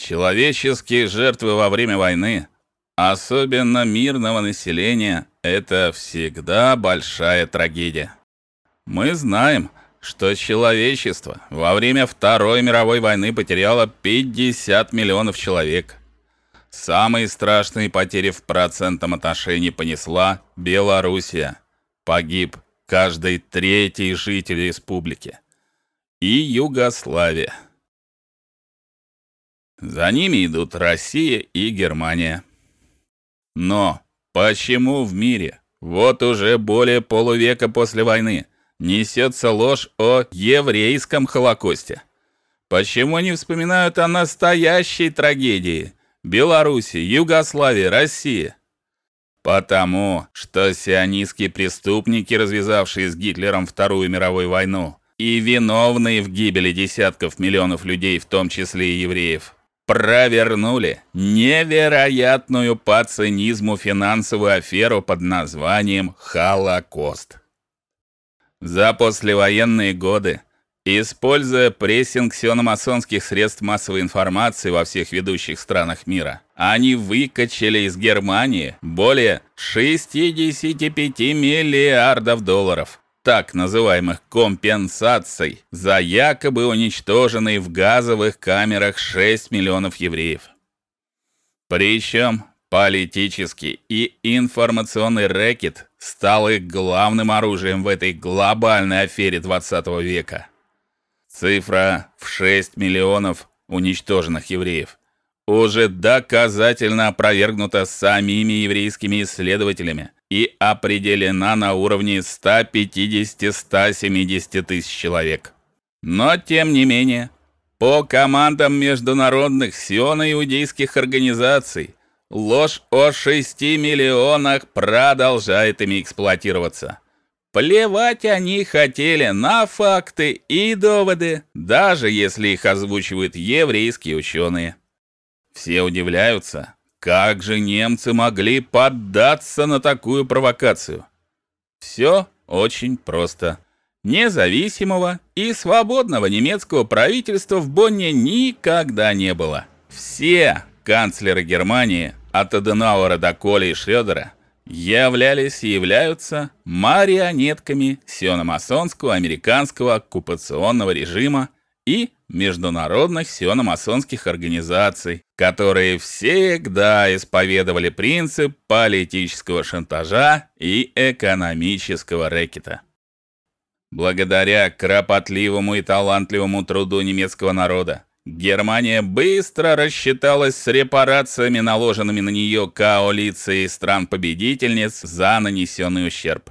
Человеческие жертвы во время войны, особенно мирного населения, это всегда большая трагедия. Мы знаем, что человечество во время Второй мировой войны потеряло 50 миллионов человек. Самые страшные потери в процентном отношении понесла Белоруссия. Погиб каждый третий житель республики. И Югославия. За ними идут Россия и Германия. Но почему в мире вот уже более полувека после войны несется ложь о еврейском холокосте? Почему не вспоминают о настоящей трагедии Беларуси, Югославии, России? Потому что сионистские преступники, развязавшие с Гитлером Вторую мировую войну, и виновные в гибели десятков миллионов людей, в том числе и евреев, провернули невероятную по цинизму финансовую аферу под названием Холокост. За послевоенные годы, используя прессинг сиономасонских средств массовой информации во всех ведущих странах мира, они выкачали из Германии более 65 миллиардов долларов так называемых компенсаций за якобы уничтоженные в газовых камерах 6 миллионов евреев. Причем политический и информационный рэкет стал их главным оружием в этой глобальной афере 20 века. Цифра в 6 миллионов уничтоженных евреев уже доказательно опровергнута самими еврейскими исследователями и определена на уровне 150-170 тысяч человек. Но тем не менее, по командам международных сионо-иудейских организаций ложь о 6 миллионах продолжает ими эксплуатироваться. Плевать они хотели на факты и доводы, даже если их озвучивают еврейские ученые. Все удивляются, как же немцы могли поддаться на такую провокацию? Все очень просто. Независимого и свободного немецкого правительства в Бонне никогда не было. Все канцлеры Германии, от Аденауэра до Коля и Шрёдера, являлись и являются марионетками сиономасонского американского оккупационного режима и международных сиономасонских организаций, которые всегда исповедовали принцип политического шантажа и экономического рэкета. Благодаря кропотливому и талантливому труду немецкого народа, Германия быстро рассчиталась с репарациями, наложенными на нее коалицией стран-победительниц за нанесенный ущерб.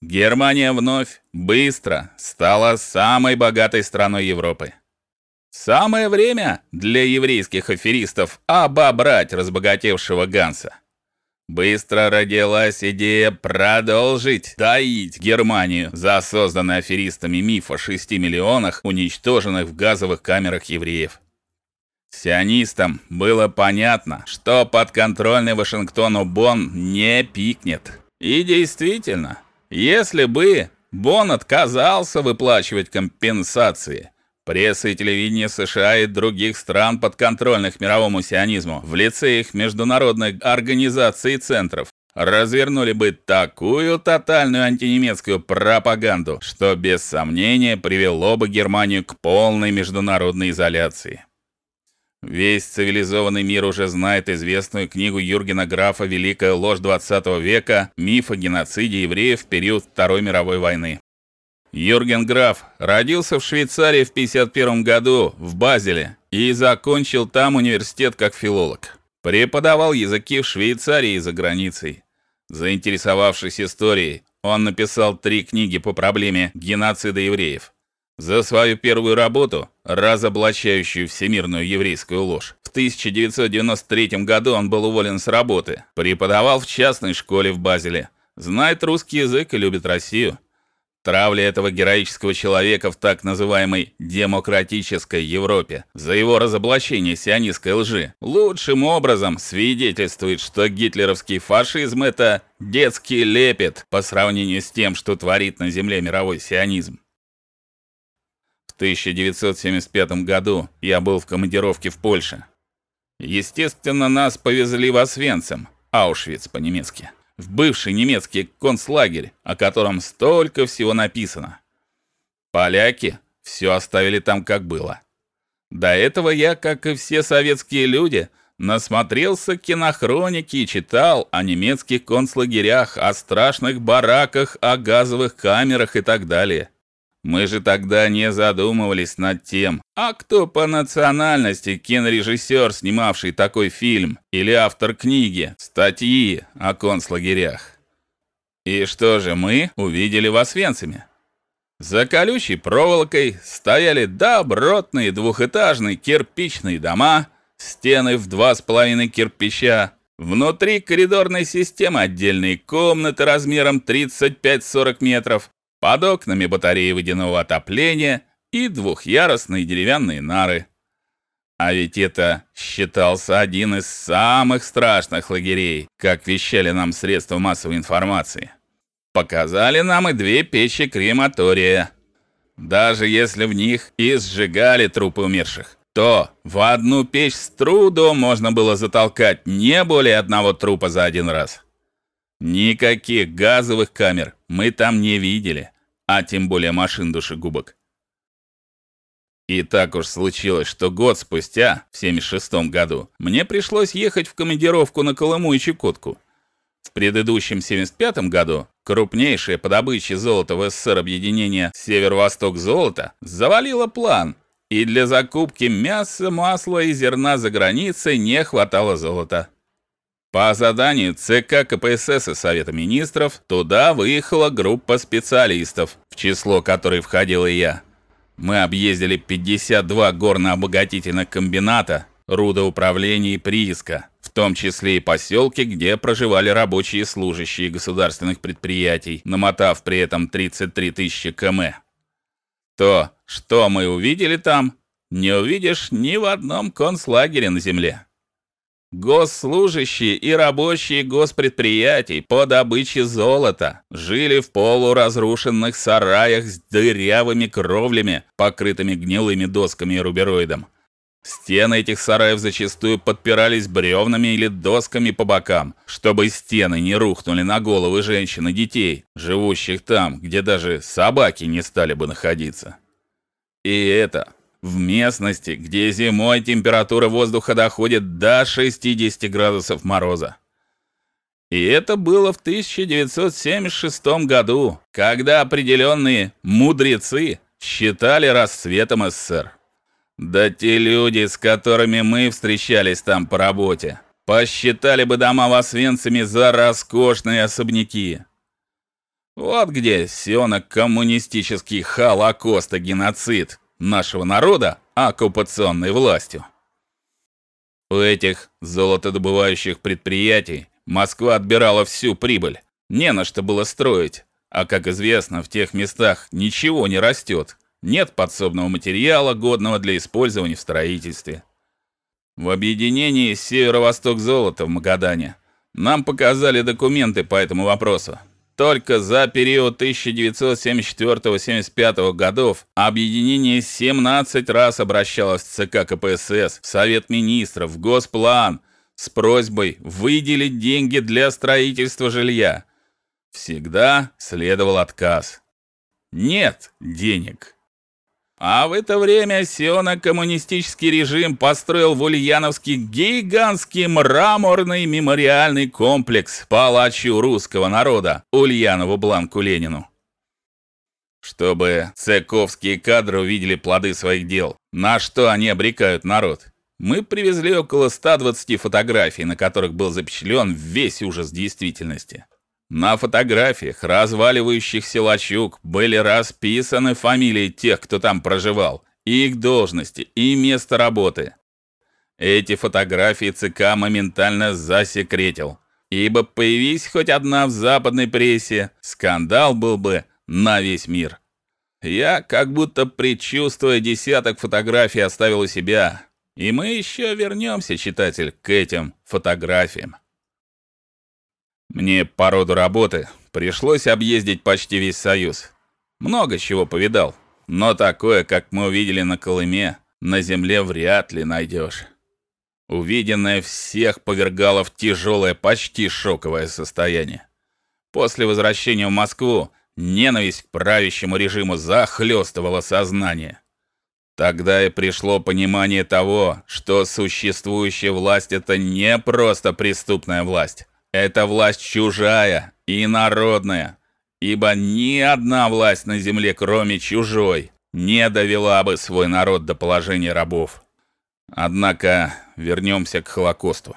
Германия вновь быстро стала самой богатой страной Европы. Самое время для еврейских аферистов обобрать разбогатевшего Ганса. Быстро родилась идея продолжить доить Германию за созданный аферистами миф о 6 миллионах уничтоженных в газовых камерах евреев. Сионистам было понятно, что подконтрольный Вашингтону Бонн не пикнет. И действительно, если бы Бон отказался выплачивать компенсации, пресса и телевидение США и других стран подконтрольных мировому сионизму в лице их международных организаций и центров развернули бы такую тотальную антинемецкую пропаганду, что без сомнения привело бы Германию к полной международной изоляции. Весь цивилизованный мир уже знает известную книгу Юргена Графа Великая ложь 20 века Миф о геноциде евреев в период Второй мировой войны. Юрген Граф родился в Швейцарии в 51 году в Базеле и закончил там университет как филолог. Преподавал языки в Швейцарии и за границей. Заинтересовавшись историей, он написал три книги по проблеме геноцида евреев. За свою первую работу, разоблачающую всемирную еврейскую ложь, в 1993 году он был уволен с работы. Преподавал в частной школе в Базеле. Знает русский язык и любит Россию. Травля этого героического человека в так называемой демократической Европе за его разоблачение сионистской лжи лучшим образом свидетельствует, что гитлеровский фашизм это детский лепет по сравнению с тем, что творит на земле мировой сионизм. В 1975 году я был в командировке в Польше. Естественно, нас повезли в Освенцим, Аушвиц по-немецки, в бывший немецкий концлагерь, о котором столько всего написано. Поляки все оставили там как было. До этого я, как и все советские люди, насмотрелся кинохроники и читал о немецких концлагерях, о страшных бараках, о газовых камерах и так далее. Мы же тогда не задумывались над тем, а кто по национальности кинорежиссер, снимавший такой фильм, или автор книги, статьи о концлагерях. И что же мы увидели в Освенциме? За колючей проволокой стояли добротные двухэтажные кирпичные дома, стены в два с половиной кирпича, внутри коридорной системы отдельные комнаты размером 35-40 метров, под окнами батареи водяного отопления и двухъярусные деревянные нары. А ведь это считался один из самых страшных лагерей, как вещали нам средства массовой информации. Показали нам и две печи крематория. Даже если в них и сжигали трупы умерших, то в одну печь с трудом можно было затолкать не более одного трупа за один раз. Никаких газовых камер мы там не видели а тем более машин душегубок. И так уж случилось, что год спустя, в 76 году, мне пришлось ехать в командировку на Колыму и Чукотку. В предыдущем 75 году крупнейшее по добыче золота в СССР объединение Северо-Восток золота завалило план, и для закупки мяса, масла и зерна за границей не хватало золота. По заданию ЦК КПСС и Совета министров туда выехала группа специалистов, в число которой входил и я. Мы объездили 52 горно-обогатительных комбината, рудоуправления и прииска, в том числе и поселки, где проживали рабочие и служащие государственных предприятий, намотав при этом 33 тысячи км. То, что мы увидели там, не увидишь ни в одном концлагере на земле. Госслужащие и рабочие госпредприятий по добыче золота жили в полуразрушенных сараях с дырявыми кровлями, покрытыми гнилыми досками и рубероидом. Стены этих сараев зачастую подпирались бревнами или досками по бокам, чтобы стены не рухнули на головы женщин и детей, живущих там, где даже собаки не стали бы находиться. И это в местности, где зимой температура воздуха доходит до 60 градусов мороза. И это было в 1976 году, когда определенные мудрецы считали расцветом СССР. Да те люди, с которыми мы встречались там по работе, посчитали бы дома в Освенциме за роскошные особняки. Вот где сионо-коммунистический холокост и геноцид нашего народа оккупационной властью. У этих золотодобывающих предприятий Москва отбирала всю прибыль. Не на что было строить, а как известно, в тех местах ничего не растет. Нет подсобного материала, годного для использования в строительстве. В объединении Северо-Восток золота в Магадане нам показали документы по этому вопросу. Только за период 1974-75 годов объединение 17 раз обращалось в ЦК КПСС, в Совет министров, в Госплан с просьбой выделить деньги для строительства жилья. Всегда следовал отказ. Нет денег. А в это время сионо-коммунистический режим построил в Ульяновске гигантский мраморный мемориальный комплекс палачу русского народа Ульянову Бланку Ленину. Чтобы цековские кадры увидели плоды своих дел, на что они обрекают народ. Мы привезли около 120 фотографий, на которых был запечатлен весь ужас действительности. На фотографиях разваливающихся лачуг были расписаны фамилии тех, кто там проживал, их должности и место работы. Эти фотографии ЦК моментально засекретил, ибо появись хоть одна в западной прессе, скандал был бы на весь мир. Я, как будто предчувствуя десяток фотографий, оставил у себя, и мы еще вернемся, читатель, к этим фотографиям. Мне по роду работы пришлось объездить почти весь Союз. Много чего повидал, но такое, как мы увидели на Колыме, на земле вряд ли найдешь. Увиденное всех повергало в тяжелое, почти шоковое состояние. После возвращения в Москву ненависть к правящему режиму захлестывала сознание. Тогда и пришло понимание того, что существующая власть это не просто преступная власть. Это власть чужая и народная, ибо ни одна власть на земле, кроме чужой, не довела бы свой народ до положения рабов. Однако вернемся к Холокосту.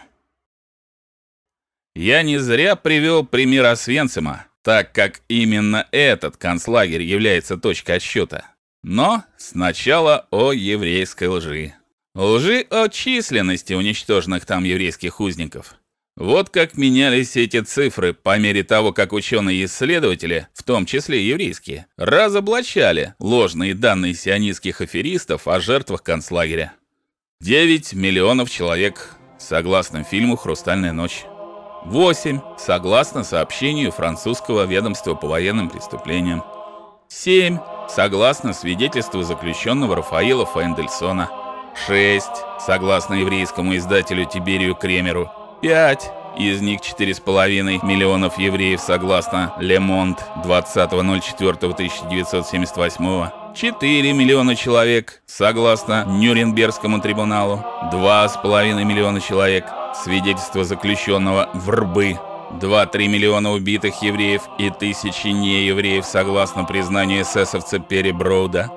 Я не зря привел пример Освенцима, так как именно этот концлагерь является точкой отсчета. Но сначала о еврейской лжи. Лжи о численности уничтоженных там еврейских узников. Вот как менялись эти цифры по мере того, как ученые-исследователи, в том числе еврейские, разоблачали ложные данные сионистских аферистов о жертвах концлагеря. 9 миллионов человек, согласно фильму Хрустальная ночь. 8, согласно сообщению французского ведомства по военным преступлениям. 7, согласно свидетельству заключенного Рафаэла Файндельсона. 6, согласно еврейскому издателю Тиберию Кремеру. 5. Из них 4,5 миллионов евреев согласно Le Monde 20.04.1978. 4 миллиона человек согласно Нюрнбергскому трибуналу. 2,5 миллиона человек свидетельство заключенного в рбы. 2-3 миллиона убитых евреев и тысячи неевреев согласно признанию эсэсовца Перри Броуда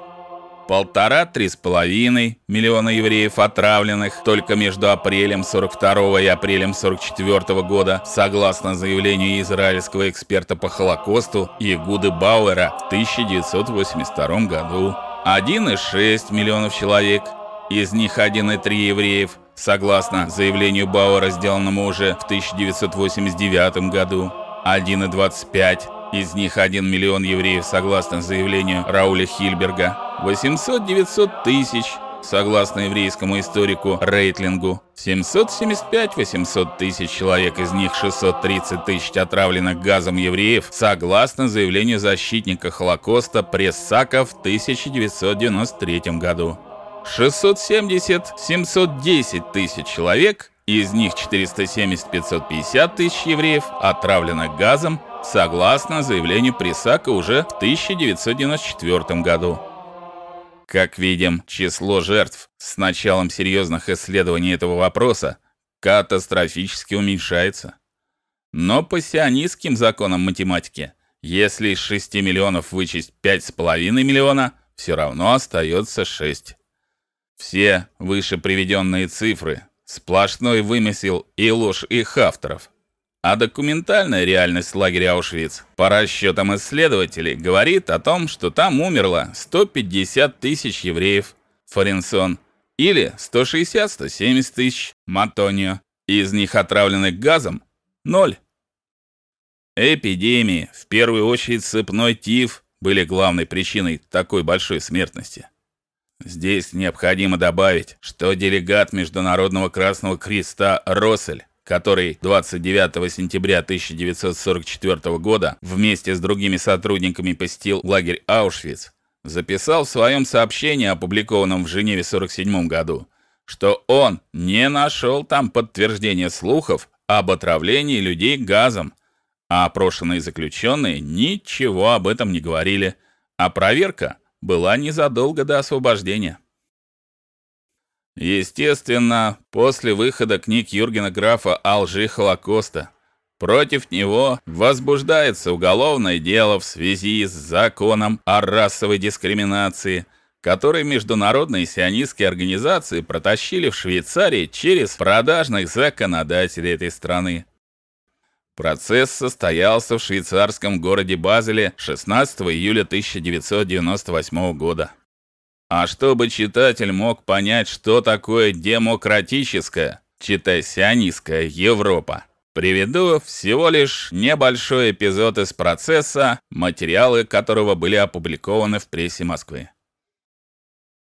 полтора-три с половиной миллиона евреев отравленных только между апрелем 42 и апрелем 44 года, согласно заявлению израильского эксперта по Холокосту Игуды Бауэра в 1982 году. 1,6 миллионов человек, из них 1,3 евреев, согласно заявлению Бауэра, сделанному уже в 1989 году. 1,25 из них 1 миллион евреев, согласно заявлению Рауля Хильберга, 800-900 тысяч, согласно еврейскому историку Рейтлингу, 775-800 тысяч человек, из них 630 тысяч отравленных газом евреев, согласно заявлению защитника Холокоста Прессака в 1993 году. 670-710 тысяч человек, из них 470-550 тысяч евреев отравленных газом согласно заявлению Присака уже в 1994 году. Как видим, число жертв с началом серьезных исследований этого вопроса катастрофически уменьшается. Но по сионистским законам математики, если из 6 миллионов вычесть 5,5 миллиона, все равно остается 6. Все выше приведенные цифры сплошной вымысел и ложь их авторов. А документальная реальность лагеря Аушвиц, по расчетам исследователей, говорит о том, что там умерло 150 тысяч евреев, Форенсон, или 160-170 тысяч, Матонио. Из них отравленных газом ноль. Эпидемии, в первую очередь сыпной тиф, были главной причиной такой большой смертности. Здесь необходимо добавить, что делегат Международного Красного Креста Россель который 29 сентября 1944 года вместе с другими сотрудниками посетил лагерь Аушвиц, записал в своем сообщении, опубликованном в Женеве в 47 году, что он не нашел там подтверждения слухов об отравлении людей газом, а опрошенные заключенные ничего об этом не говорили, а проверка была незадолго до освобождения. Естественно, после выхода книг Юргена Графа о лжи Холокоста против него возбуждается уголовное дело в связи с законом о расовой дискриминации, который международные сионистские организации протащили в Швейцарии через продажных законодателей этой страны. Процесс состоялся в швейцарском городе Базеле 16 июля 1998 года. А чтобы читатель мог понять, что такое демократическая, читай сионистская Европа, приведу всего лишь небольшой эпизод из процесса, материалы которого были опубликованы в прессе Москвы.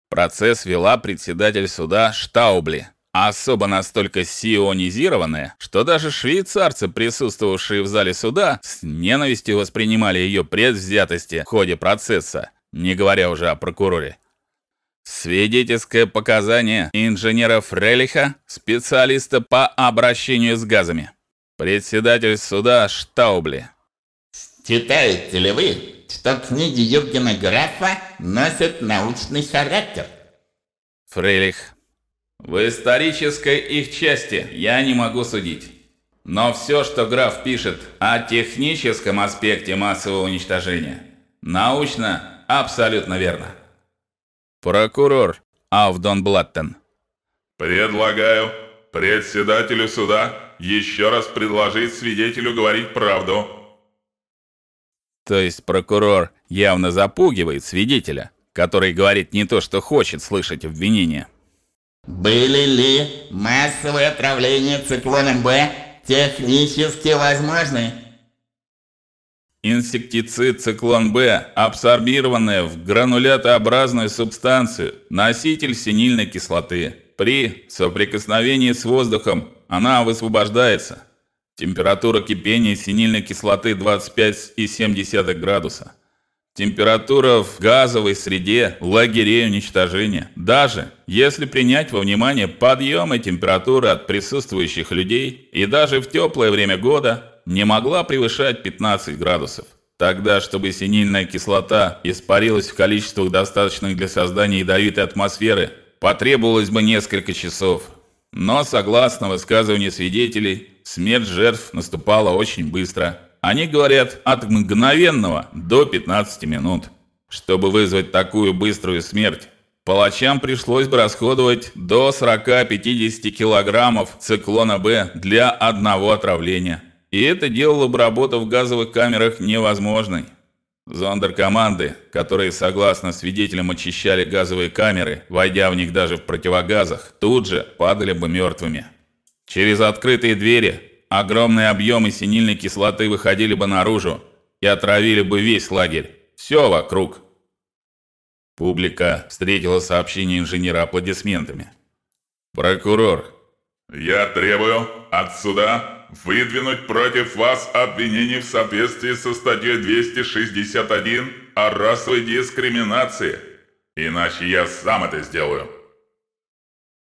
Процесс вела председатель суда Штаубли, особо настолько сионизированная, что даже швейцарцы, присутствовавшие в зале суда, с ненавистью воспринимали ее предвзятости в ходе процесса, не говоря уже о прокуроре. Свидетельское показание инженера Фрелиха, специалиста по обращению с газами. Председатель суда Штаубли. Считаете ли вы, что книги Юргена Графа носят научный характер? Фрейлих. В исторической их части я не могу судить. Но все, что граф пишет о техническом аспекте массового уничтожения, научно абсолютно верно. Прокурор Авдон Блаттен. Предлагаю председателю суда еще раз предложить свидетелю говорить правду. То есть прокурор явно запугивает свидетеля, который говорит не то, что хочет слышать обвинение. Были ли массовые отравления циклоном Б технически возможны? Инсектицид циклон Б, абсорбированная в гранулятообразную субстанцию, носитель синильной кислоты. При соприкосновении с воздухом она высвобождается. Температура кипения синильной кислоты 25,7 градуса. Температура в газовой среде лагерей уничтожения. Даже если принять во внимание подъемы температуры от присутствующих людей, и даже в теплое время года не могла превышать 15 градусов. Тогда, чтобы синильная кислота испарилась в количествах достаточных для создания ядовитой атмосферы, потребовалось бы несколько часов. Но, согласно высказыванию свидетелей, смерть жертв наступала очень быстро. Они говорят от мгновенного до 15 минут. Чтобы вызвать такую быструю смерть, палачам пришлось бы расходовать до 40-50 килограммов циклона Б для одного отравления. И это делало бы работу в газовых камерах невозможной. Зондеркоманды, которые, согласно свидетелям, очищали газовые камеры, войдя в них даже в противогазах, тут же падали бы мертвыми. Через открытые двери огромные объемы синильной кислоты выходили бы наружу и отравили бы весь лагерь. Все вокруг. Публика встретила сообщение инженера аплодисментами. Прокурор. Я требую от суда выдвинуть против вас обвинение в соответствии со статьей 261 о расовой дискриминации. Иначе я сам это сделаю.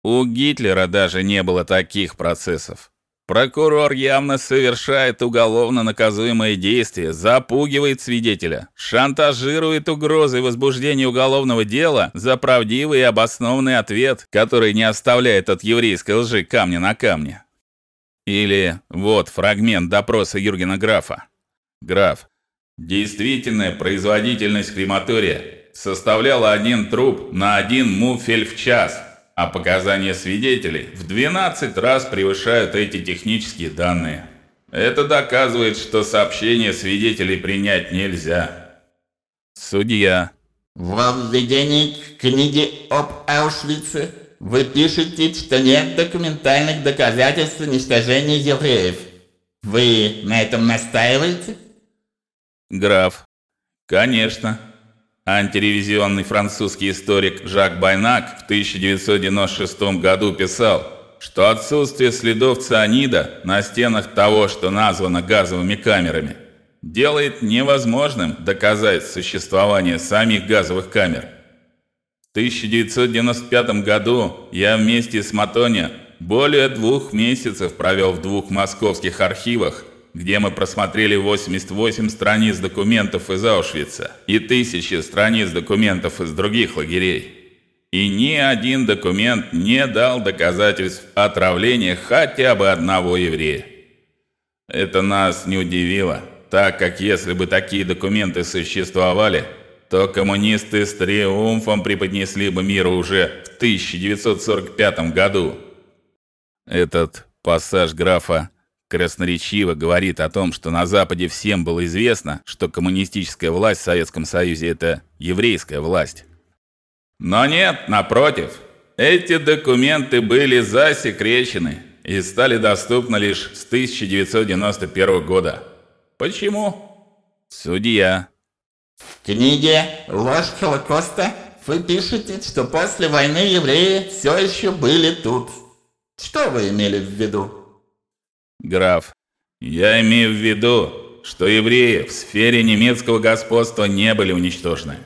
У Гитлера даже не было таких процессов. Прокурор явно совершает уголовно наказуемое действие, запугивает свидетеля, шантажирует угрозой возбуждения уголовного дела за правдивый и обоснованный ответ, который не оставляет от еврейской лжи камня на камне. Или вот фрагмент допроса Юргена Графа. Граф. Действительная производительность крематория составляла один труп на один муфель в час, а показания свидетелей в 12 раз превышают эти технические данные. Это доказывает, что сообщения свидетелей принять нельзя. Судья. Во введении книги об Аушвице вы пишете, что нет документальных доказательств уничтожения евреев. Вы на этом настаиваете? Граф. Конечно. Антиревизионный французский историк Жак Байнак в 1996 году писал, что отсутствие следов цианида на стенах того, что названо газовыми камерами, делает невозможным доказать существование самих газовых камер. 1995 году я вместе с Матони более двух месяцев провел в двух московских архивах, где мы просмотрели 88 страниц документов из Аушвица и тысячи страниц документов из других лагерей. И ни один документ не дал доказательств отравления хотя бы одного еврея. Это нас не удивило, так как если бы такие документы существовали, то коммунисты с триумфом преподнесли бы миру уже в 1945 году. Этот пассаж графа красноречиво говорит о том, что на Западе всем было известно, что коммунистическая власть в Советском Союзе это еврейская власть. Но нет, напротив, эти документы были засекречены и стали доступны лишь с 1991 года. Почему? Судья в книге «Ложь Холокоста» вы пишете, что после войны евреи все еще были тут. Что вы имели в виду? Граф, я имею в виду, что евреи в сфере немецкого господства не были уничтожены.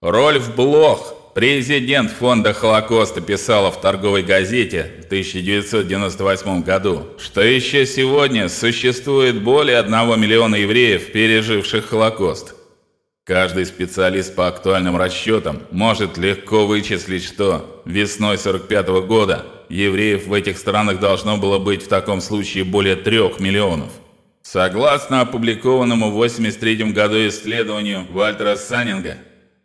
Рольф Блох, Президент фонда Холокоста писала в торговой газете в 1998 году, что еще сегодня существует более 1 миллиона евреев, переживших Холокост. Каждый специалист по актуальным расчетам может легко вычислить, что весной 45 -го года евреев в этих странах должно было быть в таком случае более 3 миллионов. Согласно опубликованному в 83 году исследованию Вальтера Саннинга,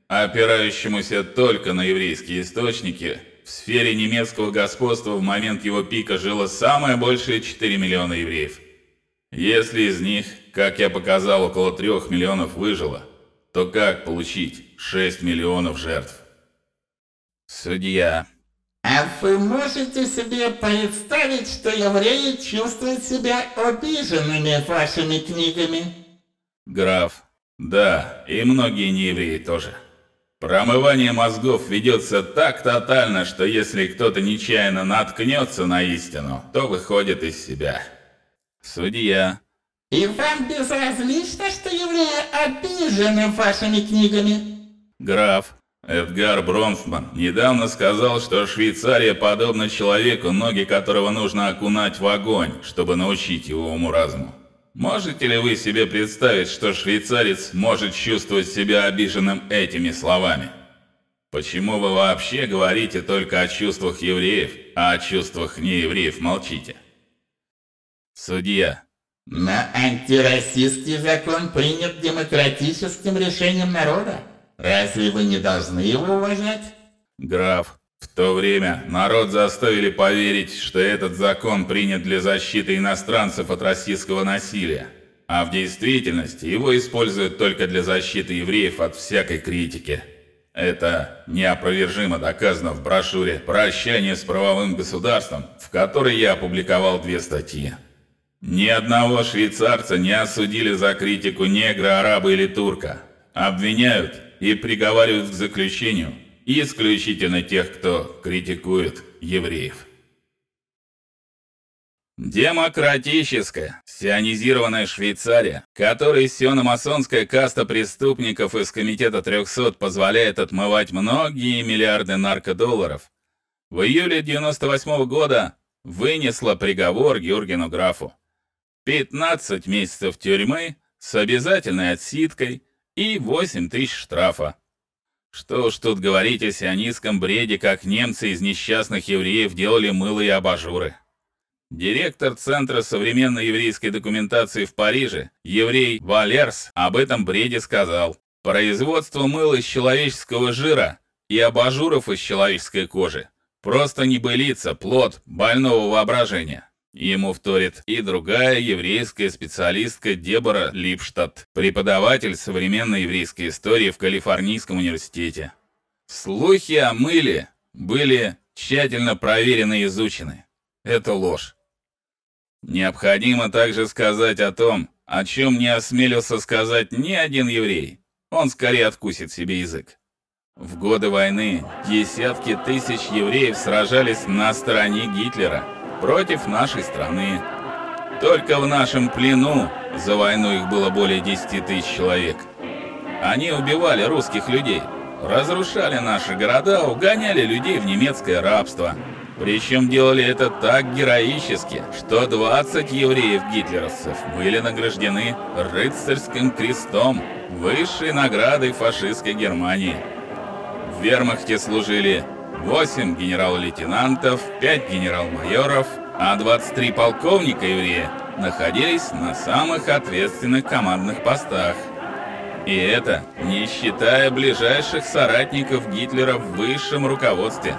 опирающемуся только на еврейские источники, в сфере немецкого господства в момент его пика жило самое большее 4 миллиона евреев. Если из них, как я показал, около 3 миллионов выжило, то как получить 6 миллионов жертв? Судья. А вы можете себе представить, что евреи чувствуют себя обиженными вашими книгами? Граф. Да, и многие неевреи тоже. Промывание мозгов ведется так тотально, что если кто-то нечаянно наткнется на истину, то выходит из себя. Судья. И вам безразлично, что евреи обижены вашими книгами? Граф. Эдгар Бронфман недавно сказал, что Швейцария подобна человеку, ноги которого нужно окунать в огонь, чтобы научить его уму-разуму. Можете ли вы себе представить, что швейцарец может чувствовать себя обиженным этими словами? Почему вы вообще говорите только о чувствах евреев, а о чувствах неевреев молчите? Судья. Но антироссийский закон принят демократическим решением народа. Разве вы не должны его уважать? Граф, в то время народ заставили поверить, что этот закон принят для защиты иностранцев от российского насилия, а в действительности его используют только для защиты евреев от всякой критики. Это неопровержимо доказано в брошюре «Прощание с правовым государством», в которой я опубликовал две статьи. Ни одного швейцарца не осудили за критику негра, араба или турка. Обвиняют и приговаривают к заключению – исключительно тех, кто критикует евреев. Демократическая, сионизированная Швейцария, которой сиономасонская каста преступников из Комитета 300 позволяет отмывать многие миллиарды наркодолларов, в июле 98 -го года вынесла приговор Георгину Графу. 15 месяцев тюрьмы с обязательной отсидкой и 8 тысяч штрафа. Что уж тут говорить о сионистском бреде, как немцы из несчастных евреев делали мыло и абажуры. Директор Центра современной еврейской документации в Париже, еврей Валерс, об этом бреде сказал. Производство мыла из человеческого жира и абажуров из человеческой кожи просто небылица, плод больного воображения. Ему вторит и другая еврейская специалистка Дебора Липштадт, преподаватель современной еврейской истории в Калифорнийском университете. Слухи о мыле были тщательно проверены и изучены. Это ложь. Необходимо также сказать о том, о чем не осмелился сказать ни один еврей. Он скорее откусит себе язык. В годы войны десятки тысяч евреев сражались на стороне Гитлера против нашей страны. Только в нашем плену за войну их было более 10 тысяч человек. Они убивали русских людей, разрушали наши города, угоняли людей в немецкое рабство. Причем делали это так героически, что 20 евреев-гитлеровцев были награждены рыцарским крестом, высшей наградой фашистской Германии. В вермахте служили 8 генерал-лейтенантов, 5 генерал-майоров, а 23 полковника еврея находились на самых ответственных командных постах. И это не считая ближайших соратников Гитлера в высшем руководстве.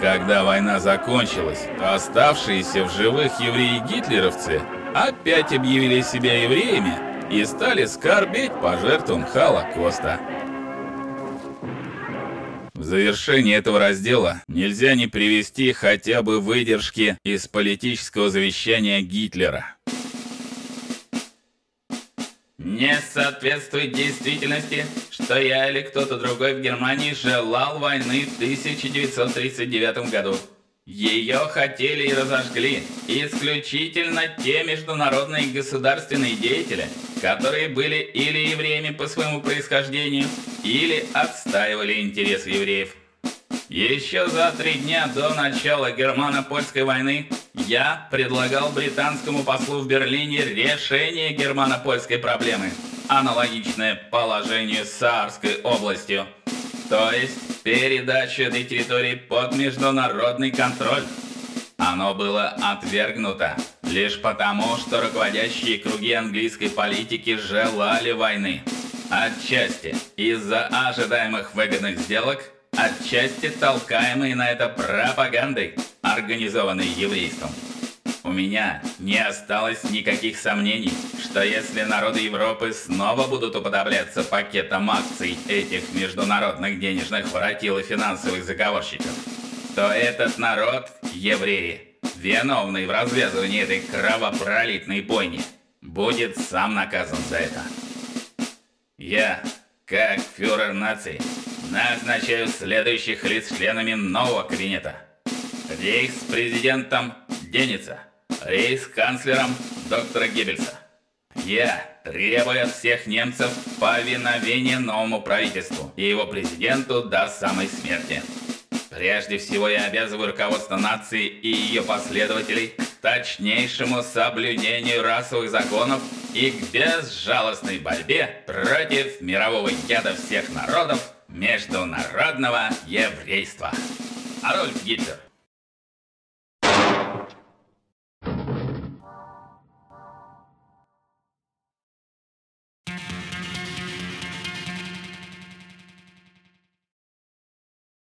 Когда война закончилась, то оставшиеся в живых евреи-гитлеровцы опять объявили себя евреями и стали скорбеть по жертвам Холокоста. Завершении этого раздела нельзя не привести хотя бы выдержки из политического завещания Гитлера. Не соответствует действительности, что я или кто-то другой в Германии желал войны в 1939 году. Ее хотели и разожгли исключительно те международные государственные деятели, которые были или евреями по своему происхождению, или отстаивали интересы евреев. Еще за три дня до начала германо-польской войны я предлагал британскому послу в Берлине решение германо-польской проблемы, аналогичное положению с Саарской областью, то есть передачу этой территории под международный контроль. Оно было отвергнуто лишь потому, что руководящие круги английской политики желали войны. Отчасти из-за ожидаемых выгодных сделок, отчасти толкаемой на это пропагандой, организованной еврейством. У меня не осталось никаких сомнений, что если народы Европы снова будут уподобляться пакетам акций этих международных денежных воротил и финансовых заговорщиков, то этот народ, евреи, виновный в развязывании этой кровопролитной бойни, будет сам наказан за это. Я, как фюрер нации, назначаю следующих лиц членами нового кабинета. Рейхс-президентом Деница, рейхс-канцлером доктора Геббельса. Я требую от всех немцев повиновения новому правительству и его президенту до самой смерти. Прежде всего я обязываю руководство нации и ее последователей к точнейшему соблюдению расовых законов и к безжалостной борьбе против мирового яда всех народов международного еврейства. Арольф Гитлер